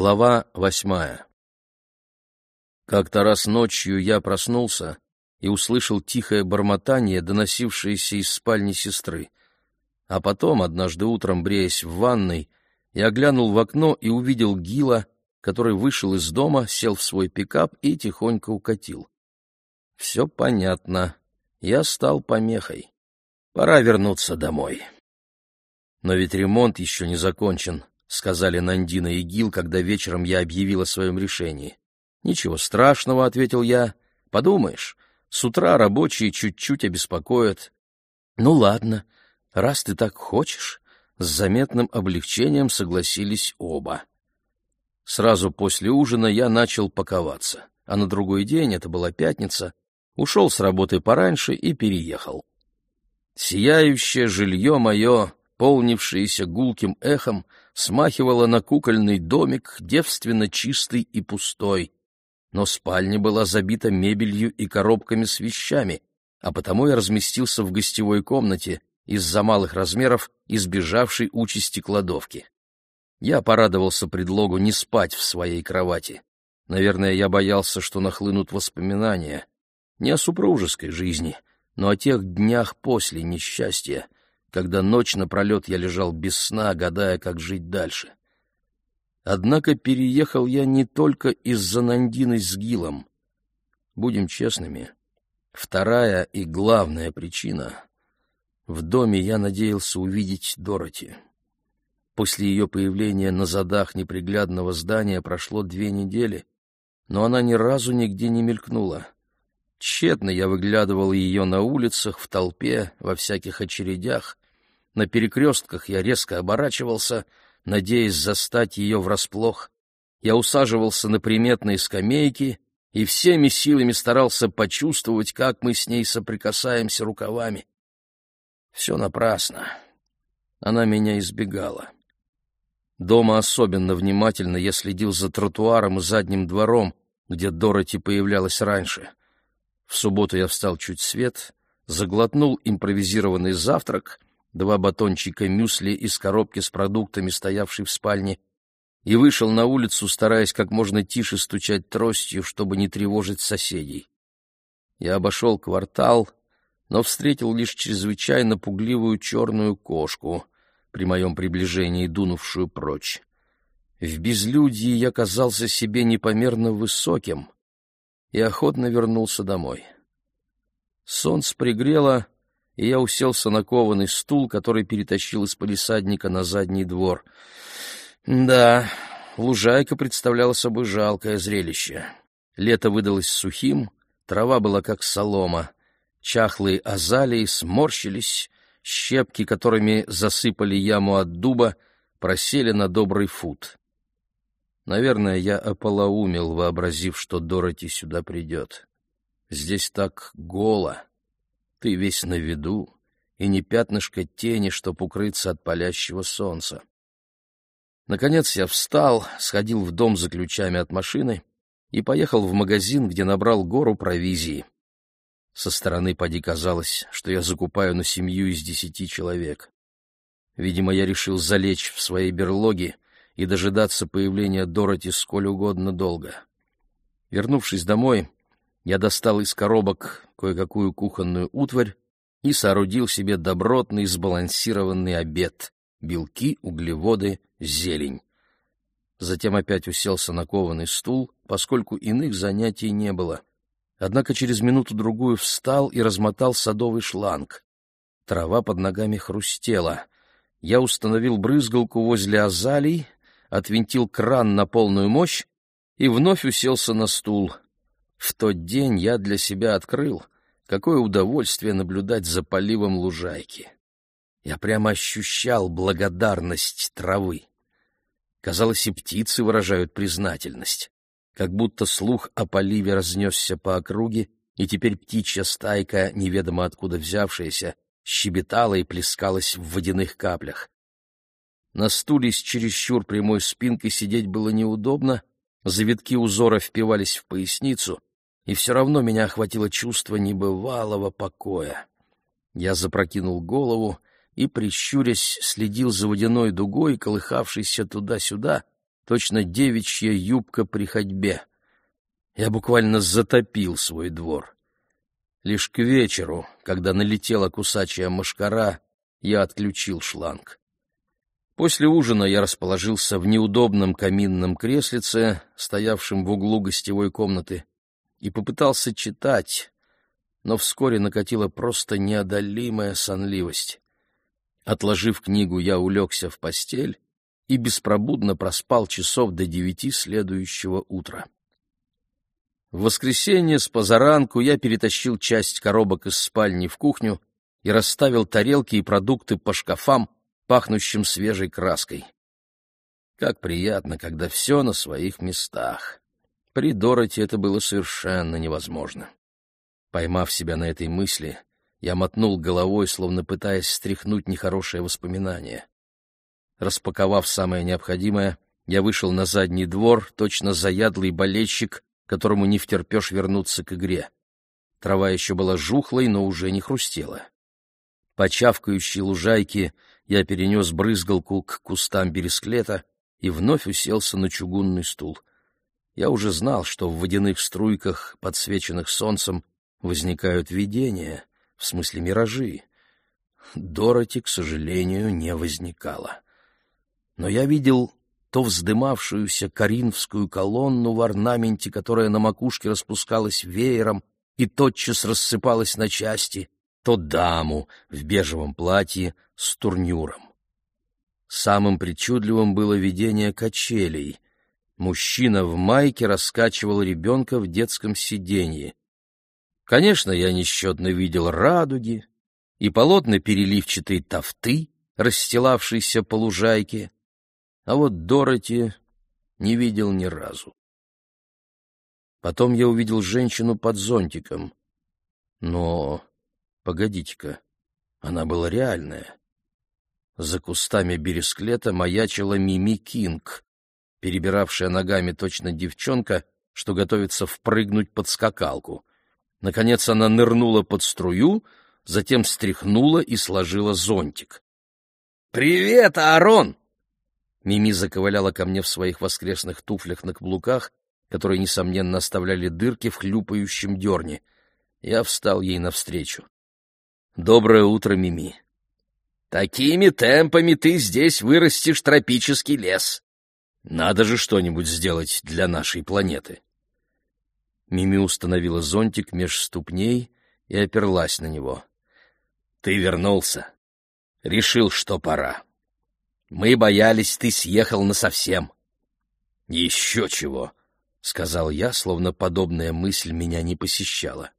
Глава восьмая Как-то раз ночью я проснулся и услышал тихое бормотание, доносившееся из спальни сестры. А потом, однажды утром, бреясь в ванной, я глянул в окно и увидел Гила, который вышел из дома, сел в свой пикап и тихонько укатил. Все понятно. Я стал помехой. Пора вернуться домой. Но ведь ремонт еще не закончен, — сказали Нандина и Гил, когда вечером я объявил о своем решении. «Ничего страшного», — ответил я. «Подумаешь, с утра рабочие чуть-чуть обеспокоят». «Ну ладно, раз ты так хочешь», — с заметным облегчением согласились оба. Сразу после ужина я начал паковаться, а на другой день, это была пятница, ушел с работы пораньше и переехал. Сияющее жилье мое, полнившееся гулким эхом, смахивало на кукольный домик, девственно чистый и пустой. Но спальня была забита мебелью и коробками с вещами, а потому я разместился в гостевой комнате, из-за малых размеров избежавшей участи кладовки. Я порадовался предлогу не спать в своей кровати. Наверное, я боялся, что нахлынут воспоминания. Не о супружеской жизни, но о тех днях после несчастья, когда ночь напролет я лежал без сна, гадая, как жить дальше. Однако переехал я не только из-за Нандины с Гилом. Будем честными, вторая и главная причина — в доме я надеялся увидеть Дороти. После ее появления на задах неприглядного здания прошло две недели, но она ни разу нигде не мелькнула. Тщетно я выглядывал ее на улицах, в толпе, во всяких очередях. На перекрестках я резко оборачивался, надеясь застать ее врасплох. Я усаживался на приметные скамейки и всеми силами старался почувствовать, как мы с ней соприкасаемся рукавами. Все напрасно. Она меня избегала. Дома особенно внимательно я следил за тротуаром и задним двором, где Дороти появлялась раньше. В субботу я встал чуть свет, заглотнул импровизированный завтрак, два батончика мюсли из коробки с продуктами, стоявшей в спальне, и вышел на улицу, стараясь как можно тише стучать тростью, чтобы не тревожить соседей. Я обошел квартал, но встретил лишь чрезвычайно пугливую черную кошку, при моем приближении дунувшую прочь. В безлюдье я казался себе непомерно высоким и охотно вернулся домой. Солнце пригрело, и я уселся на кованый стул, который перетащил из полисадника на задний двор. Да, лужайка представляла собой жалкое зрелище. Лето выдалось сухим, трава была как солома — Чахлые азалии сморщились, щепки, которыми засыпали яму от дуба, просели на добрый фут. Наверное, я ополоумел, вообразив, что Дороти сюда придет. Здесь так голо, ты весь на виду, и не пятнышко тени, чтоб укрыться от палящего солнца. Наконец я встал, сходил в дом за ключами от машины и поехал в магазин, где набрал гору провизии. Со стороны поди казалось, что я закупаю на семью из десяти человек. Видимо, я решил залечь в своей берлоге и дожидаться появления Дороти сколь угодно долго. Вернувшись домой, я достал из коробок кое-какую кухонную утварь и соорудил себе добротный сбалансированный обед — белки, углеводы, зелень. Затем опять уселся на кованый стул, поскольку иных занятий не было однако через минуту-другую встал и размотал садовый шланг. Трава под ногами хрустела. Я установил брызгалку возле азалий, отвинтил кран на полную мощь и вновь уселся на стул. В тот день я для себя открыл, какое удовольствие наблюдать за поливом лужайки. Я прямо ощущал благодарность травы. Казалось, и птицы выражают признательность как будто слух о поливе разнесся по округе, и теперь птичья стайка, неведомо откуда взявшаяся, щебетала и плескалась в водяных каплях. На стуле с чересчур прямой спинкой сидеть было неудобно, завитки узора впивались в поясницу, и все равно меня охватило чувство небывалого покоя. Я запрокинул голову и, прищурясь, следил за водяной дугой, колыхавшейся туда-сюда, точно девичья юбка при ходьбе. Я буквально затопил свой двор. Лишь к вечеру, когда налетела кусачая мошкара, я отключил шланг. После ужина я расположился в неудобном каминном креслице, стоявшем в углу гостевой комнаты, и попытался читать, но вскоре накатила просто неодолимая сонливость. Отложив книгу, я улегся в постель и беспробудно проспал часов до девяти следующего утра. В воскресенье с позаранку я перетащил часть коробок из спальни в кухню и расставил тарелки и продукты по шкафам, пахнущим свежей краской. Как приятно, когда все на своих местах. При Дороти это было совершенно невозможно. Поймав себя на этой мысли, я мотнул головой, словно пытаясь стряхнуть нехорошее воспоминание. Распаковав самое необходимое, я вышел на задний двор, точно заядлый болельщик, которому не втерпешь вернуться к игре. Трава еще была жухлой, но уже не хрустела. По чавкающей лужайке я перенес брызгалку к кустам бересклета и вновь уселся на чугунный стул. Я уже знал, что в водяных струйках, подсвеченных солнцем, возникают видения, в смысле миражи. Дороти, к сожалению, не возникало. Но я видел то вздымавшуюся коринфскую колонну в орнаменте, которая на макушке распускалась веером и тотчас рассыпалась на части, то даму в бежевом платье с турнюром. Самым причудливым было видение качелей. Мужчина в майке раскачивал ребенка в детском сиденье. Конечно, я несчетно видел радуги и полотна переливчатой тофты, расстилавшейся по лужайке, а вот Дороти не видел ни разу. Потом я увидел женщину под зонтиком. Но, погодите-ка, она была реальная. За кустами бересклета маячила Мими Кинг, перебиравшая ногами точно девчонка, что готовится впрыгнуть под скакалку. Наконец она нырнула под струю, затем стряхнула и сложила зонтик. «Привет, Аарон!» Мими заковыляла ко мне в своих воскресных туфлях на каблуках, которые, несомненно, оставляли дырки в хлюпающем дерне. Я встал ей навстречу. «Доброе утро, Мими!» «Такими темпами ты здесь вырастешь тропический лес!» «Надо же что-нибудь сделать для нашей планеты!» Мими установила зонтик меж ступней и оперлась на него. «Ты вернулся. Решил, что пора. Мы боялись, ты съехал насовсем». «Еще чего», — сказал я, словно подобная мысль меня не посещала.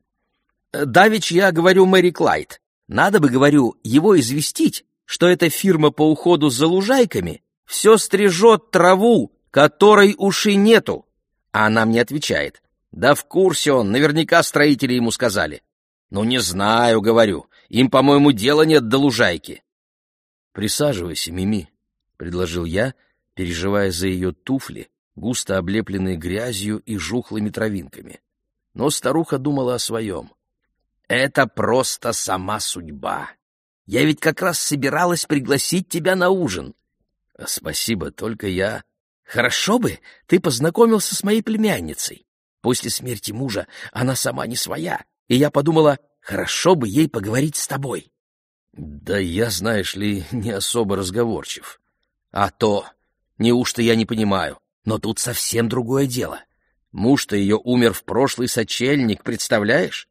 «Давич я говорю Мэри Клайд. Надо бы, говорю, его известить, что эта фирма по уходу за лужайками все стрижет траву, которой уши нету». А она мне отвечает, да в курсе он, наверняка строители ему сказали. Ну, не знаю, говорю, им, по-моему, дела нет до лужайки. Присаживайся, Мими, — предложил я, переживая за ее туфли, густо облепленные грязью и жухлыми травинками. Но старуха думала о своем. «Это просто сама судьба. Я ведь как раз собиралась пригласить тебя на ужин». «Спасибо, только я...» «Хорошо бы ты познакомился с моей племянницей. После смерти мужа она сама не своя, и я подумала, хорошо бы ей поговорить с тобой. Да я, знаешь ли, не особо разговорчив. А то, неужто я не понимаю, но тут совсем другое дело. Муж-то ее умер в прошлый сочельник, представляешь?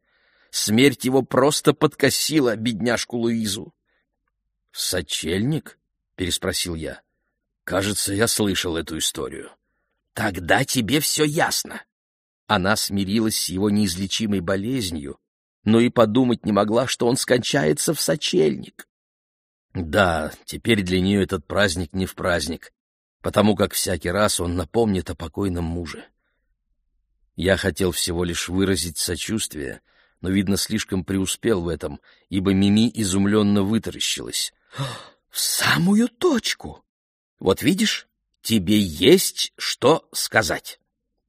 Смерть его просто подкосила бедняжку Луизу. «Сочельник?» — переспросил я. «Кажется, я слышал эту историю». «Тогда тебе все ясно. Она смирилась с его неизлечимой болезнью, но и подумать не могла, что он скончается в сочельник. Да, теперь для нее этот праздник не в праздник, потому как всякий раз он напомнит о покойном муже. Я хотел всего лишь выразить сочувствие, но, видно, слишком преуспел в этом, ибо Мими изумленно вытаращилась. — В самую точку! Вот видишь, тебе есть что сказать.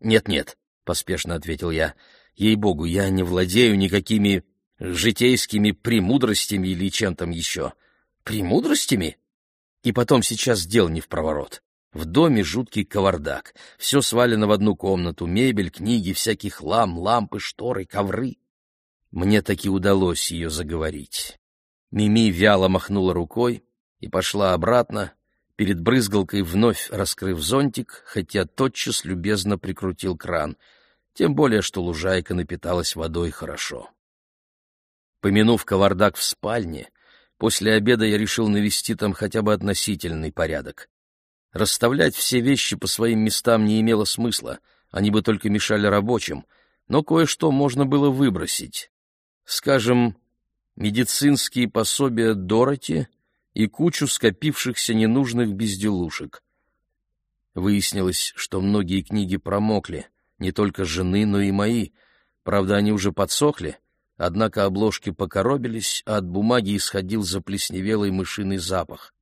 Нет-нет, поспешно ответил я. Ей-богу, я не владею никакими житейскими премудростями или чем там еще. Премудростями? И потом сейчас дел не в проворот. В доме жуткий кавардак. Все свалено в одну комнату. Мебель, книги, всякий хлам, лампы, шторы, ковры. Мне таки удалось ее заговорить. Мими вяло махнула рукой и пошла обратно, перед брызгалкой вновь раскрыв зонтик, хотя тотчас любезно прикрутил кран, тем более что лужайка напиталась водой хорошо. Помянув кавардак в спальне, после обеда я решил навести там хотя бы относительный порядок. Расставлять все вещи по своим местам не имело смысла, они бы только мешали рабочим, но кое-что можно было выбросить. Скажем, медицинские пособия Дороти и кучу скопившихся ненужных безделушек. Выяснилось, что многие книги промокли, не только жены, но и мои. Правда, они уже подсохли, однако обложки покоробились, а от бумаги исходил заплесневелый мышиный запах.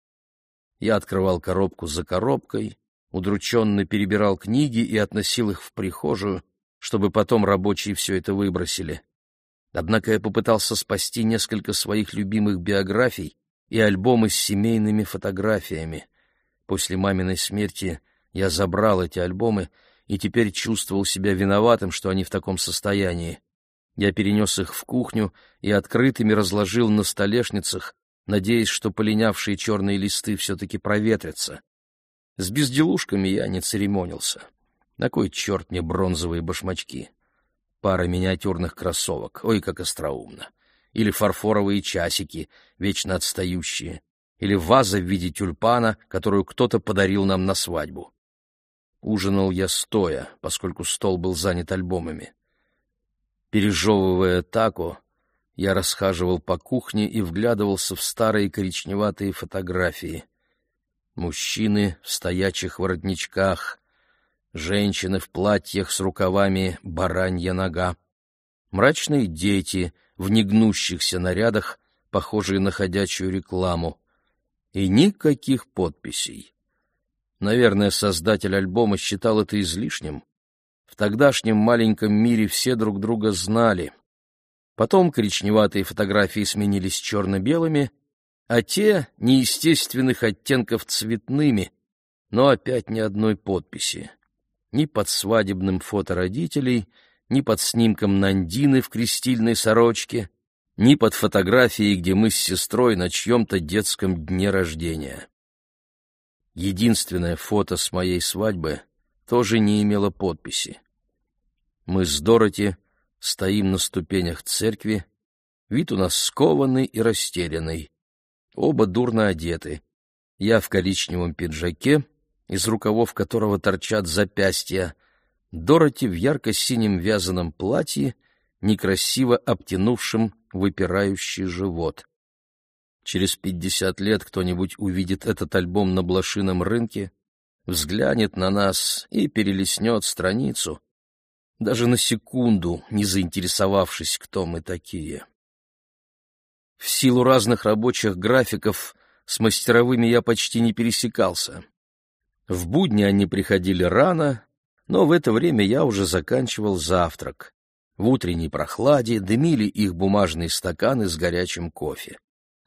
Я открывал коробку за коробкой, удрученно перебирал книги и относил их в прихожую, чтобы потом рабочие все это выбросили. Однако я попытался спасти несколько своих любимых биографий и альбомы с семейными фотографиями. После маминой смерти я забрал эти альбомы и теперь чувствовал себя виноватым, что они в таком состоянии. Я перенес их в кухню и открытыми разложил на столешницах, надеясь, что полинявшие черные листы все-таки проветрятся. С безделушками я не церемонился. На кой черт мне бронзовые башмачки? Пара миниатюрных кроссовок, ой, как остроумно. Или фарфоровые часики, вечно отстающие. Или ваза в виде тюльпана, которую кто-то подарил нам на свадьбу. Ужинал я стоя, поскольку стол был занят альбомами. Пережевывая тако, я расхаживал по кухне и вглядывался в старые коричневатые фотографии. Мужчины в стоячих воротничках, женщины в платьях с рукавами баранья нога, мрачные дети в негнущихся нарядах, похожие на ходячую рекламу, и никаких подписей. Наверное, создатель альбома считал это излишним. В тогдашнем маленьком мире все друг друга знали. Потом коричневатые фотографии сменились черно-белыми, а те — неестественных оттенков цветными, но опять ни одной подписи ни под свадебным фото родителей, ни под снимком Нандины в крестильной сорочке, ни под фотографией, где мы с сестрой на чьем-то детском дне рождения. Единственное фото с моей свадьбы тоже не имело подписи. Мы с Дороти стоим на ступенях церкви, вид у нас скованный и растерянный. Оба дурно одеты. Я в коричневом пиджаке, из рукавов которого торчат запястья, Дороти в ярко-синем вязаном платье, некрасиво обтянувшем выпирающий живот. Через пятьдесят лет кто-нибудь увидит этот альбом на блошином рынке, взглянет на нас и перелистнет страницу, даже на секунду не заинтересовавшись, кто мы такие. В силу разных рабочих графиков с мастеровыми я почти не пересекался. В будни они приходили рано, но в это время я уже заканчивал завтрак. В утренней прохладе дымили их бумажные стаканы с горячим кофе.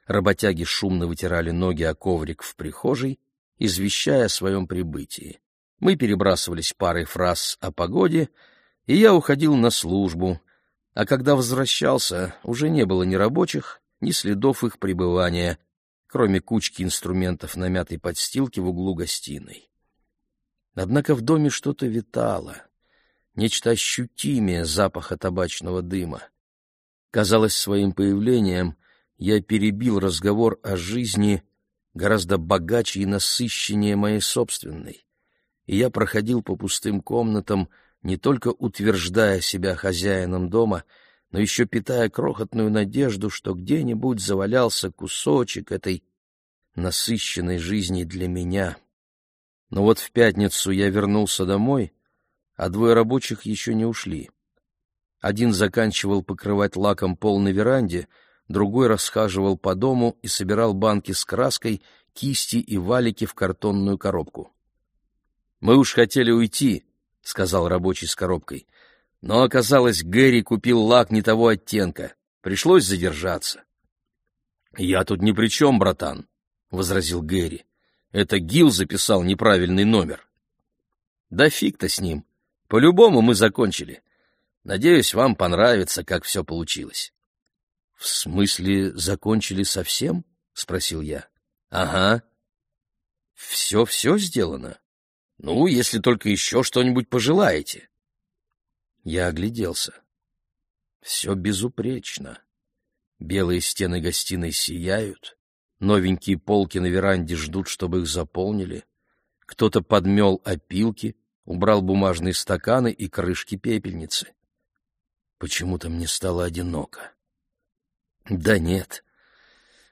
Работяги шумно вытирали ноги о коврик в прихожей, извещая о своем прибытии. Мы перебрасывались парой фраз о погоде, и я уходил на службу, а когда возвращался, уже не было ни рабочих, ни следов их пребывания, кроме кучки инструментов на мятой подстилке в углу гостиной. Однако в доме что-то витало, нечто ощутимее запаха табачного дыма. Казалось, своим появлением я перебил разговор о жизни гораздо богаче и насыщеннее моей собственной, и я проходил по пустым комнатам, не только утверждая себя хозяином дома, но еще питая крохотную надежду, что где-нибудь завалялся кусочек этой насыщенной жизни для меня. Но вот в пятницу я вернулся домой, а двое рабочих еще не ушли. Один заканчивал покрывать лаком пол на веранде, другой расхаживал по дому и собирал банки с краской, кисти и валики в картонную коробку. «Мы уж хотели уйти», — сказал рабочий с коробкой, «но оказалось, Гэри купил лак не того оттенка. Пришлось задержаться». «Я тут ни при чем, братан», — возразил Гэри. Это Гил записал неправильный номер. Да фиг-то с ним. По-любому мы закончили. Надеюсь, вам понравится, как все получилось. — В смысле, закончили совсем? — спросил я. — Ага. — Все-все сделано? Ну, если только еще что-нибудь пожелаете. Я огляделся. Все безупречно. Белые стены гостиной сияют, новенькие полки на веранде ждут, чтобы их заполнили. Кто-то подмел опилки, убрал бумажные стаканы и крышки пепельницы. Почему-то мне стало одиноко. «Да нет,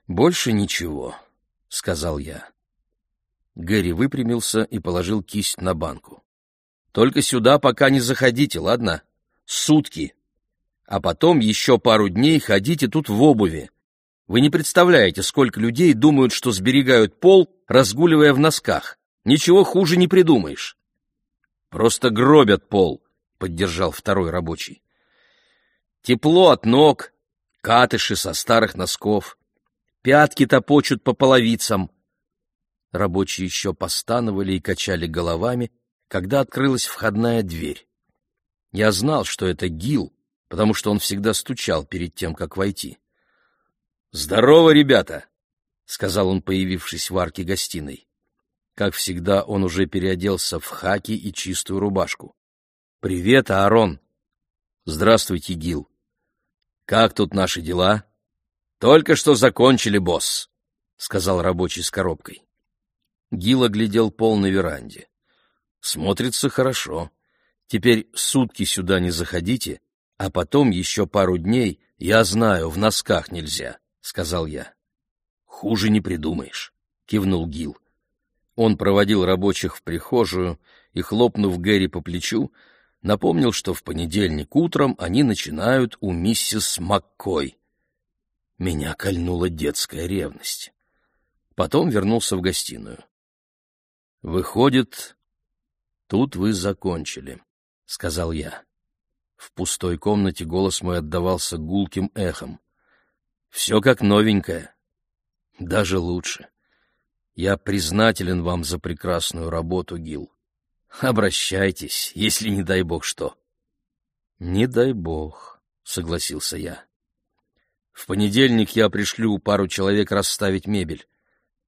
больше ничего», — сказал я. Гэри выпрямился и положил кисть на банку. «Только сюда пока не заходите, ладно? Сутки. А потом еще пару дней ходите тут в обуви. Вы не представляете, сколько людей думают, что сберегают пол, разгуливая в носках. Ничего хуже не придумаешь». «Просто гробят пол», — поддержал второй рабочий. Тепло от ног, катыши со старых носков, пятки топочут по половицам. Рабочие еще постановали и качали головами, когда открылась входная дверь. Я знал, что это Гил, потому что он всегда стучал перед тем, как войти. «Здорово, ребята!» — сказал он, появившись в арке гостиной. Как всегда, он уже переоделся в хаки и чистую рубашку. «Привет, Аарон!» «Здравствуйте, Гил. Как тут наши дела?» «Только что закончили, босс», — сказал рабочий с коробкой. Гил оглядел пол на веранде. «Смотрится хорошо. Теперь сутки сюда не заходите, а потом еще пару дней, я знаю, в носках нельзя», — сказал я. «Хуже не придумаешь», — кивнул Гил. Он проводил рабочих в прихожую и, хлопнув Гэри по плечу, напомнил, что в понедельник утром они начинают у миссис Маккой. Меня кольнула детская ревность. Потом вернулся в гостиную. «Выходит, тут вы закончили», — сказал я. В пустой комнате голос мой отдавался гулким эхом. «Все как новенькое. Даже лучше. Я признателен вам за прекрасную работу, Гил. Обращайтесь, если не дай бог что. Не дай бог, согласился я. В понедельник я пришлю пару человек расставить мебель.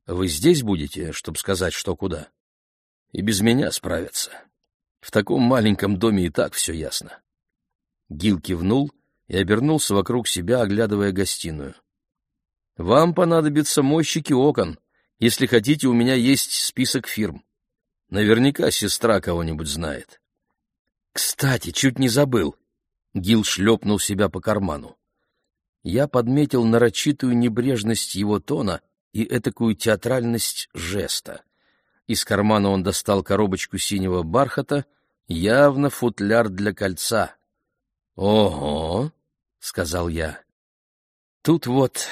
Вы здесь будете, чтобы сказать, что куда? И без меня справятся. В таком маленьком доме и так все ясно. Гил кивнул и обернулся вокруг себя, оглядывая гостиную. «Вам понадобятся мойщики окон. Если хотите, у меня есть список фирм. Наверняка сестра кого-нибудь знает. Кстати, чуть не забыл. Гил шлепнул себя по карману. Я подметил нарочитую небрежность его тона и этакую театральность жеста. Из кармана он достал коробочку синего бархата, явно футляр для кольца. «Ого!» — сказал я. «Тут вот...»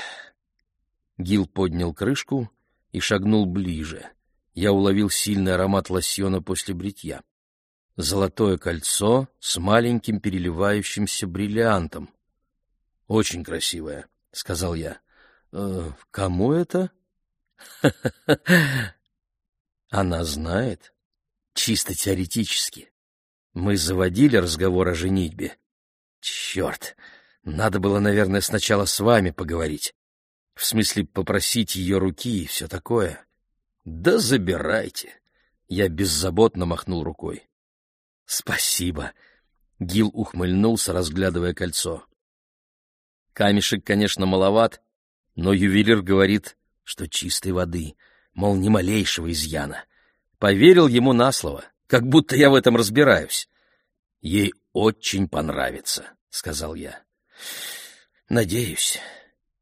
Гил поднял крышку и шагнул ближе я уловил сильный аромат лосьона после бритья. Золотое кольцо с маленьким переливающимся бриллиантом. «Очень красивое», — сказал я. «Э, «Кому это?» «Она знает. Чисто теоретически. Мы заводили разговор о женитьбе. Черт, надо было, наверное, сначала с вами поговорить. В смысле, попросить ее руки и все такое. Да забирайте. Я беззаботно махнул рукой. Спасибо. Гил ухмыльнулся, разглядывая кольцо. Камешек, конечно, маловат, но ювелир говорит, что чистой воды, мол, ни малейшего изъяна. Поверил ему на слово, как будто я в этом разбираюсь. Ей очень понравится, сказал я. Надеюсь.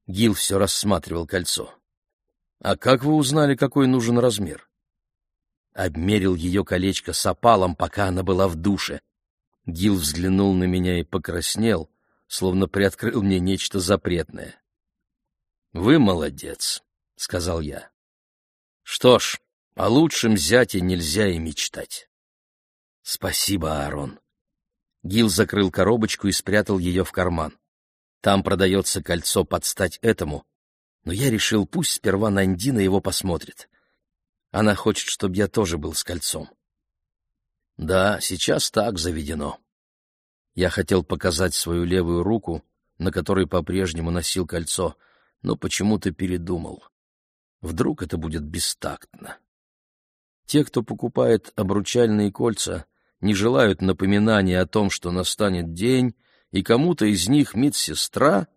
Гил все рассматривал кольцо. «А как вы узнали, какой нужен размер?» Обмерил ее колечко с опалом, пока она была в душе. Гил взглянул на меня и покраснел, словно приоткрыл мне нечто запретное. «Вы молодец», — сказал я. «Что ж, о лучшем зяте нельзя и мечтать». «Спасибо, Аарон». Гил закрыл коробочку и спрятал ее в карман. Там продается кольцо под стать этому, но я решил, пусть сперва Нандина его посмотрит. Она хочет, чтобы я тоже был с кольцом. Да, сейчас так заведено. Я хотел показать свою левую руку, на которой по-прежнему носил кольцо, но почему-то передумал. Вдруг это будет бестактно. Те, кто покупает обручальные кольца, не желают напоминания о том, что настанет день, и кому-то из них медсестра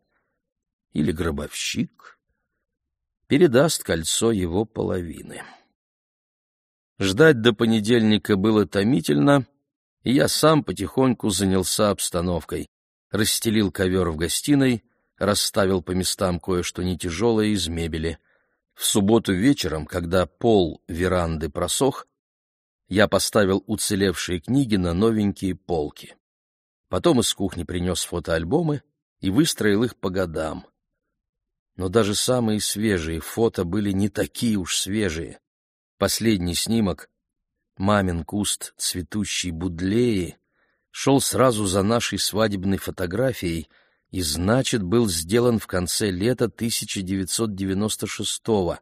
или гробовщик передаст кольцо его половины. Ждать до понедельника было томительно, и я сам потихоньку занялся обстановкой. Расстелил ковер в гостиной, расставил по местам кое-что не тяжелое из мебели. В субботу вечером, когда пол веранды просох, я поставил уцелевшие книги на новенькие полки. Потом из кухни принес фотоальбомы и выстроил их по годам. Но даже самые свежие фото были не такие уж свежие. Последний снимок, мамин куст цветущей будлеи, шел сразу за нашей свадебной фотографией и, значит, был сделан в конце лета 1996-го,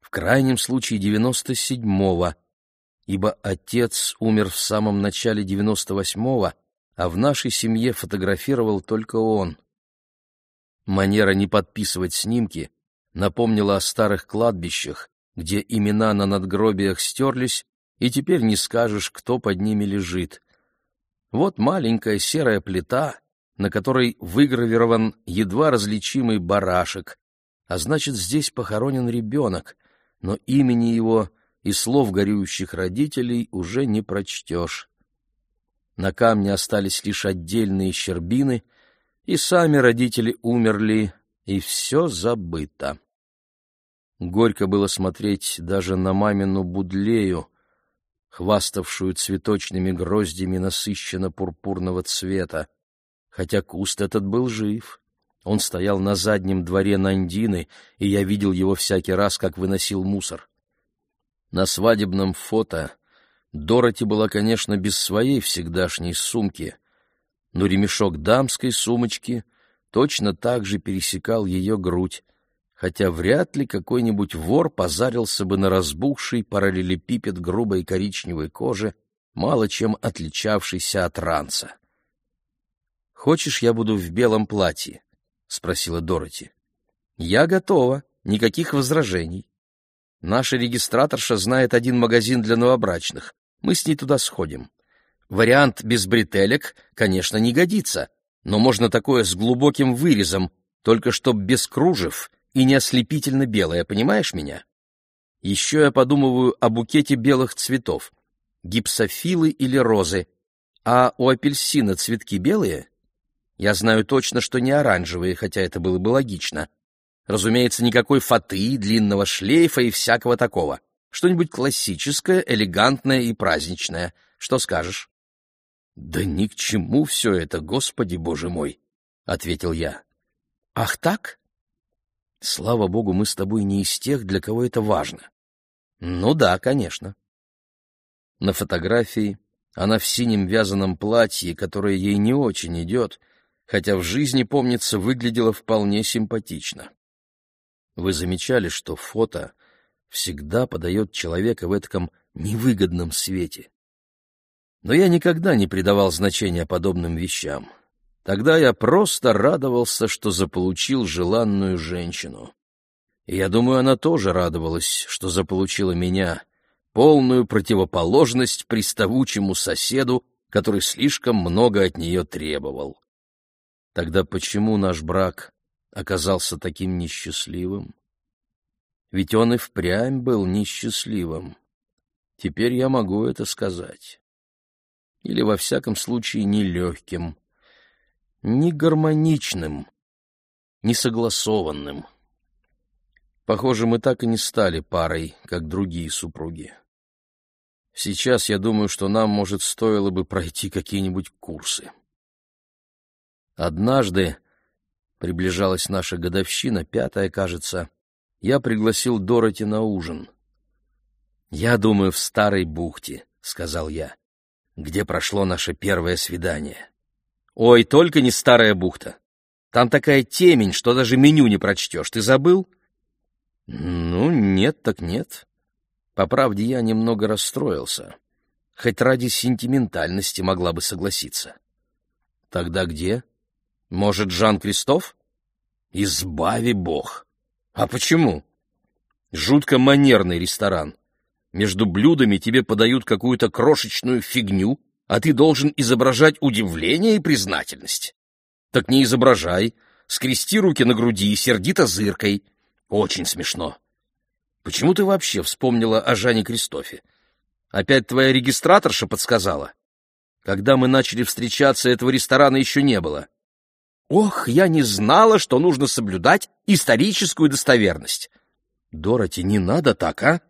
в крайнем случае 97-го, ибо отец умер в самом начале 98-го, а в нашей семье фотографировал только он. Манера не подписывать снимки напомнила о старых кладбищах, где имена на надгробиях стерлись, и теперь не скажешь, кто под ними лежит. Вот маленькая серая плита, на которой выгравирован едва различимый барашек, а значит, здесь похоронен ребенок, но имени его и слов горюющих родителей уже не прочтешь. На камне остались лишь отдельные щербины, и сами родители умерли, и все забыто. Горько было смотреть даже на мамину будлею, хваставшую цветочными гроздями насыщенно-пурпурного цвета, хотя куст этот был жив. Он стоял на заднем дворе Нандины, и я видел его всякий раз, как выносил мусор. На свадебном фото Дороти была, конечно, без своей всегдашней сумки, но ремешок дамской сумочки точно так же пересекал ее грудь, хотя вряд ли какой-нибудь вор позарился бы на разбухший параллелепипед грубой коричневой кожи, мало чем отличавшийся от ранца. «Хочешь, я буду в белом платье?» — спросила Дороти. «Я готова, никаких возражений. Наша регистраторша знает один магазин для новобрачных. Мы с ней туда сходим. Вариант без бретелек, конечно, не годится, но можно такое с глубоким вырезом, только чтоб без кружев и не ослепительно белое, понимаешь меня? Еще я подумываю о букете белых цветов. Гипсофилы или розы. А у апельсина цветки белые? Я знаю точно, что не оранжевые, хотя это было бы логично. Разумеется, никакой фаты, длинного шлейфа и всякого такого. Что-нибудь классическое, элегантное и праздничное. Что скажешь? — Да ни к чему все это, Господи Боже мой! — ответил я. — Ах так? Слава Богу, мы с тобой не из тех, для кого это важно. — Ну да, конечно. На фотографии она в синем вязаном платье, которое ей не очень идет, хотя в жизни, помнится, выглядела вполне симпатично. Вы замечали, что фото всегда подает человека в этом невыгодном свете. Но я никогда не придавал значения подобным вещам. Тогда я просто радовался, что заполучил желанную женщину. И я думаю, она тоже радовалась, что заполучила меня, полную противоположность приставучему соседу, который слишком много от нее требовал. Тогда почему наш брак оказался таким несчастливым? Ведь он и впрямь был несчастливым. Теперь я могу это сказать. Или, во всяком случае, нелегким, не гармоничным, не согласованным. Похоже, мы так и не стали парой, как другие супруги. Сейчас я думаю, что нам, может, стоило бы пройти какие-нибудь курсы. Однажды приближалась наша годовщина, пятая, кажется, — я пригласил Дороти на ужин. «Я думаю, в Старой бухте», — сказал я, — «где прошло наше первое свидание». «Ой, только не Старая бухта. Там такая темень, что даже меню не прочтешь. Ты забыл?» «Ну, нет так нет. По правде, я немного расстроился. Хоть ради сентиментальности могла бы согласиться. Тогда где? Может, Жан-Кристоф? Избави бог. А почему? Жутко манерный ресторан. Между блюдами тебе подают какую-то крошечную фигню, а ты должен изображать удивление и признательность. Так не изображай, скрести руки на груди и сердито зыркой. Очень смешно. Почему ты вообще вспомнила о Жане Кристофе? Опять твоя регистраторша подсказала? Когда мы начали встречаться, этого ресторана еще не было. Ох, я не знала, что нужно соблюдать историческую достоверность. Дороти, не надо так, а?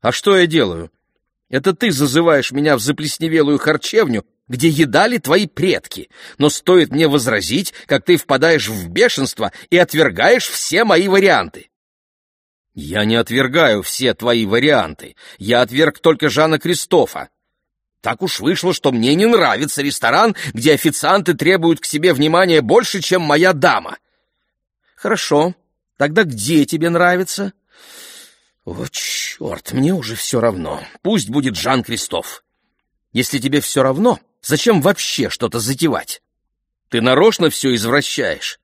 А что я делаю? Это ты зазываешь меня в заплесневелую харчевню, где едали твои предки, но стоит мне возразить, как ты впадаешь в бешенство и отвергаешь все мои варианты. Я не отвергаю все твои варианты, я отверг только Жана Кристофа. Так уж вышло, что мне не нравится ресторан, где официанты требуют к себе внимания больше, чем моя дама. Хорошо, тогда где тебе нравится? О, черт, мне уже все равно. Пусть будет Жан Кристоф. Если тебе все равно, зачем вообще что-то затевать? Ты нарочно все извращаешь.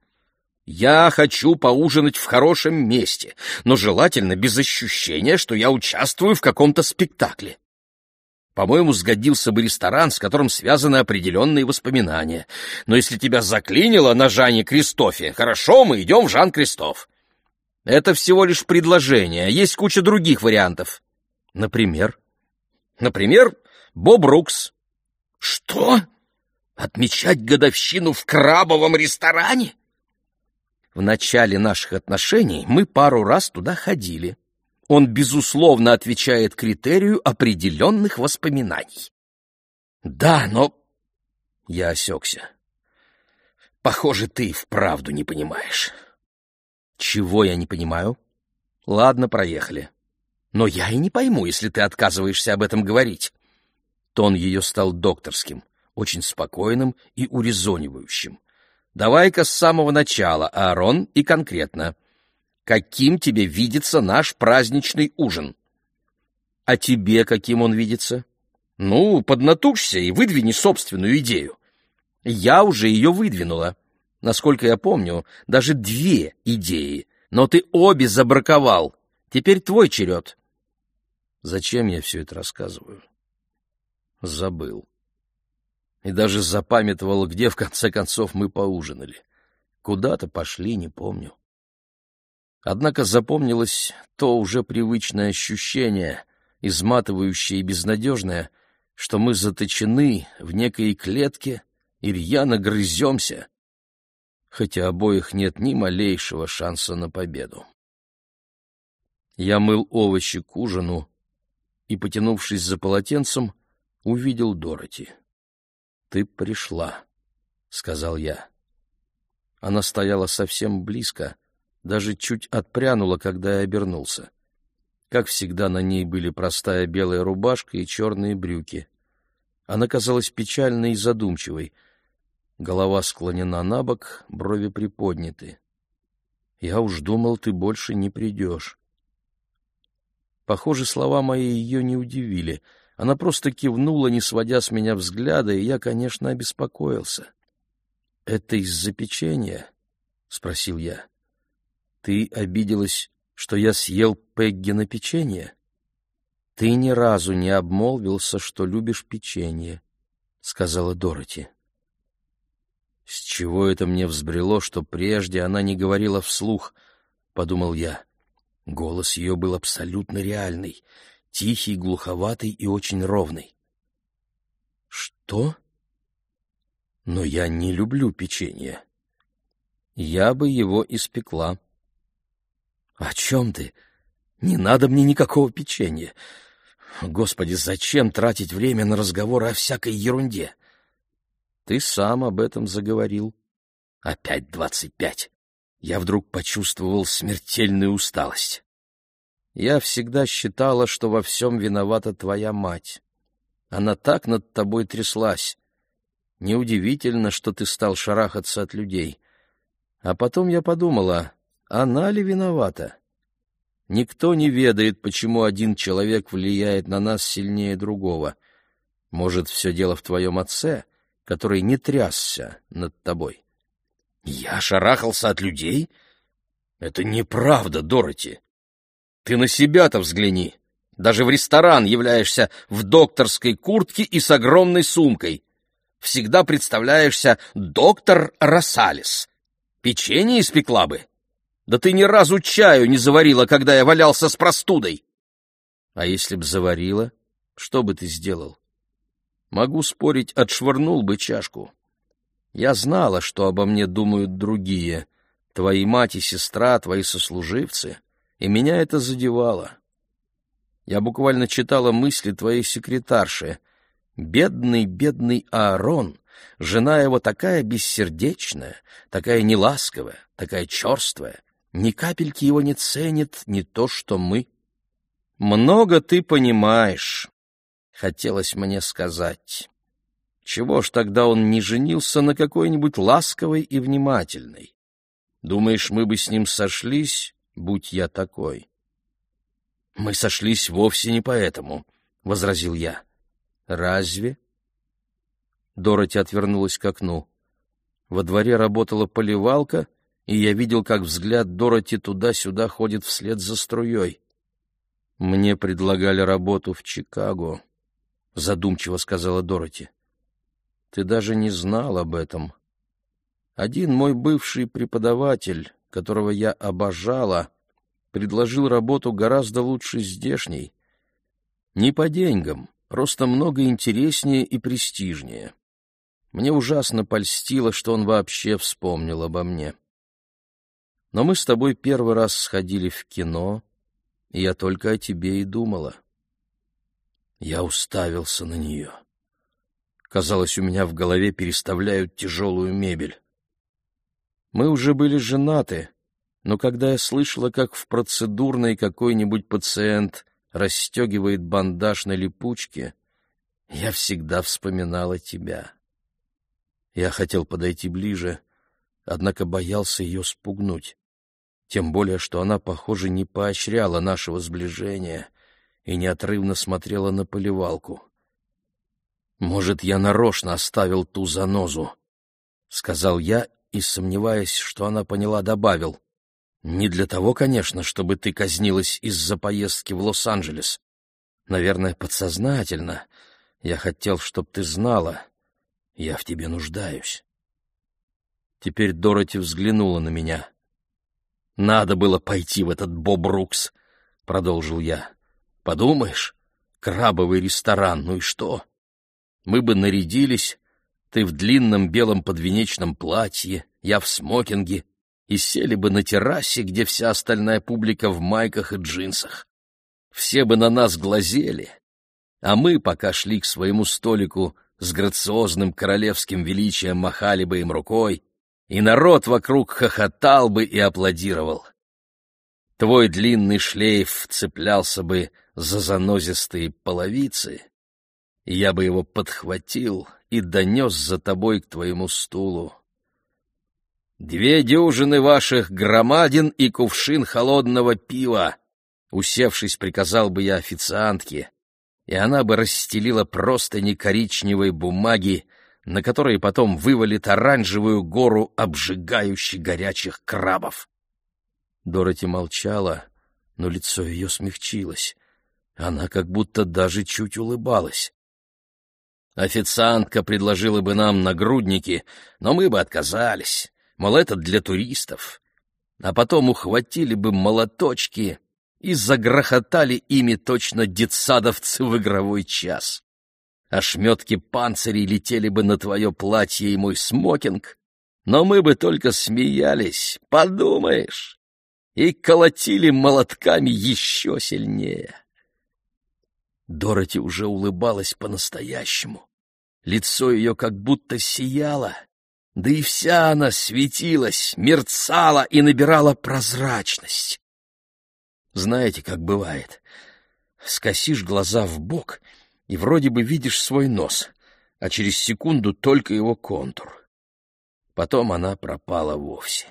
Я хочу поужинать в хорошем месте, но желательно без ощущения, что я участвую в каком-то спектакле. По-моему, сгодился бы ресторан, с которым связаны определенные воспоминания. Но если тебя заклинило на Жане Кристофе, хорошо, мы идем в Жан-Кристоф. Это всего лишь предложение, есть куча других вариантов. Например? Например, Боб Рукс. Что? Отмечать годовщину в крабовом ресторане? В начале наших отношений мы пару раз туда ходили. Он, безусловно, отвечает критерию определенных воспоминаний. Да, но... Я осекся. Похоже, ты вправду не понимаешь. Чего я не понимаю? Ладно, проехали. Но я и не пойму, если ты отказываешься об этом говорить. Тон ее стал докторским, очень спокойным и урезонивающим. Давай-ка с самого начала, Аарон, и конкретно. Каким тебе видится наш праздничный ужин? А тебе каким он видится? Ну, поднатужься и выдвини собственную идею. Я уже ее выдвинула. Насколько я помню, даже две идеи, но ты обе забраковал. Теперь твой черед. Зачем я все это рассказываю? Забыл. И даже запамятовал, где в конце концов мы поужинали. Куда-то пошли, не помню. Однако запомнилось то уже привычное ощущение, изматывающее и безнадежное, что мы заточены в некой клетке и рьяно грыземся, хотя обоих нет ни малейшего шанса на победу. Я мыл овощи к ужину и, потянувшись за полотенцем, увидел Дороти. «Ты пришла», — сказал я. Она стояла совсем близко, даже чуть отпрянула, когда я обернулся. Как всегда, на ней были простая белая рубашка и черные брюки. Она казалась печальной и задумчивой — Голова склонена на бок, брови приподняты. Я уж думал, ты больше не придешь. Похоже, слова мои ее не удивили. Она просто кивнула, не сводя с меня взгляда, и я, конечно, обеспокоился. — Это из-за печенья? — спросил я. — Ты обиделась, что я съел Пегги на печенье? — Ты ни разу не обмолвился, что любишь печенье, — сказала Дороти. С чего это мне взбрело, что прежде она не говорила вслух, — подумал я. Голос ее был абсолютно реальный, тихий, глуховатый и очень ровный. Что? Но я не люблю печенье. Я бы его испекла. О чем ты? Не надо мне никакого печенья. Господи, зачем тратить время на разговоры о всякой ерунде? Ты сам об этом заговорил. Опять двадцать пять. Я вдруг почувствовал смертельную усталость. Я всегда считала, что во всем виновата твоя мать. Она так над тобой тряслась. Неудивительно, что ты стал шарахаться от людей. А потом я подумала, она ли виновата? Никто не ведает, почему один человек влияет на нас сильнее другого. Может, все дело в твоем отце, который не трясся над тобой. Я шарахался от людей? Это неправда, Дороти. Ты на себя-то взгляни. Даже в ресторан являешься в докторской куртке и с огромной сумкой. Всегда представляешься доктор Рассалис. Печенье испекла бы. Да ты ни разу чаю не заварила, когда я валялся с простудой. А если б заварила, что бы ты сделал? Могу спорить, отшвырнул бы чашку. Я знала, что обо мне думают другие, твои мать и сестра, твои сослуживцы, и меня это задевало. Я буквально читала мысли твоей секретарши. Бедный, бедный Аарон, жена его такая бессердечная, такая неласковая, такая черствая, ни капельки его не ценит, не то что мы. Много ты понимаешь, хотелось мне сказать. Чего ж тогда он не женился на какой-нибудь ласковой и внимательной? Думаешь, мы бы с ним сошлись, будь я такой? Мы сошлись вовсе не поэтому, — возразил я. Разве? Дороти отвернулась к окну. Во дворе работала поливалка, и я видел, как взгляд Дороти туда-сюда ходит вслед за струей. Мне предлагали работу в Чикаго, — задумчиво сказала Дороти. Ты даже не знал об этом. Один мой бывший преподаватель, которого я обожала, предложил работу гораздо лучше здешней. Не по деньгам, просто много интереснее и престижнее. Мне ужасно польстило, что он вообще вспомнил обо мне. Но мы с тобой первый раз сходили в кино, и я только о тебе и думала. Я уставился на нее. Казалось, у меня в голове переставляют тяжелую мебель. Мы уже были женаты, но когда я слышала, как в процедурной какой-нибудь пациент расстегивает бандаж на липучке, я всегда вспоминала тебя. Я хотел подойти ближе, однако боялся ее спугнуть. Тем более, что она, похоже, не поощряла нашего сближения и неотрывно смотрела на поливалку. «Может, я нарочно оставил ту занозу?» — сказал я и, сомневаясь, что она поняла, добавил. Не для того, конечно, чтобы ты казнилась из-за поездки в Лос-Анджелес. Наверное, подсознательно. Я хотел, чтоб ты знала. Я в тебе нуждаюсь. Теперь Дороти взглянула на меня. «Надо было пойти в этот Боб Рукс», — продолжил я. «Подумаешь, крабовый ресторан, ну и что? Мы бы нарядились, ты в длинном белом подвенечном платье, я в смокинге, и сели бы на террасе, где вся остальная публика в майках и джинсах. Все бы на нас глазели, а мы, пока шли к своему столику, с грациозным королевским величием махали бы им рукой, и народ вокруг хохотал бы и аплодировал. Твой длинный шлейф цеплялся бы за занозистые половицы, и я бы его подхватил и донес за тобой к твоему стулу. Две дюжины ваших громадин и кувшин холодного пива, усевшись, приказал бы я официантке, и она бы расстелила простыни коричневой бумаги, на которой потом вывалит оранжевую гору обжигающих горячих крабов. Дороти молчала, но лицо ее смягчилось. Она как будто даже чуть улыбалась. Официантка предложила бы нам нагрудники, но мы бы отказались мол, это для туристов, а потом ухватили бы молоточки и загрохотали ими точно детсадовцы в игровой час. Ошметки панцирей летели бы на твое платье и мой смокинг, но мы бы только смеялись, подумаешь, и колотили молотками еще сильнее. Дороти уже улыбалась по-настоящему. Лицо ее как будто сияло, да и вся она светилась, мерцала и набирала прозрачность. Знаете, как бывает. Скосишь глаза в бок и вроде бы видишь свой нос, а через секунду только его контур. Потом она пропала вовсе.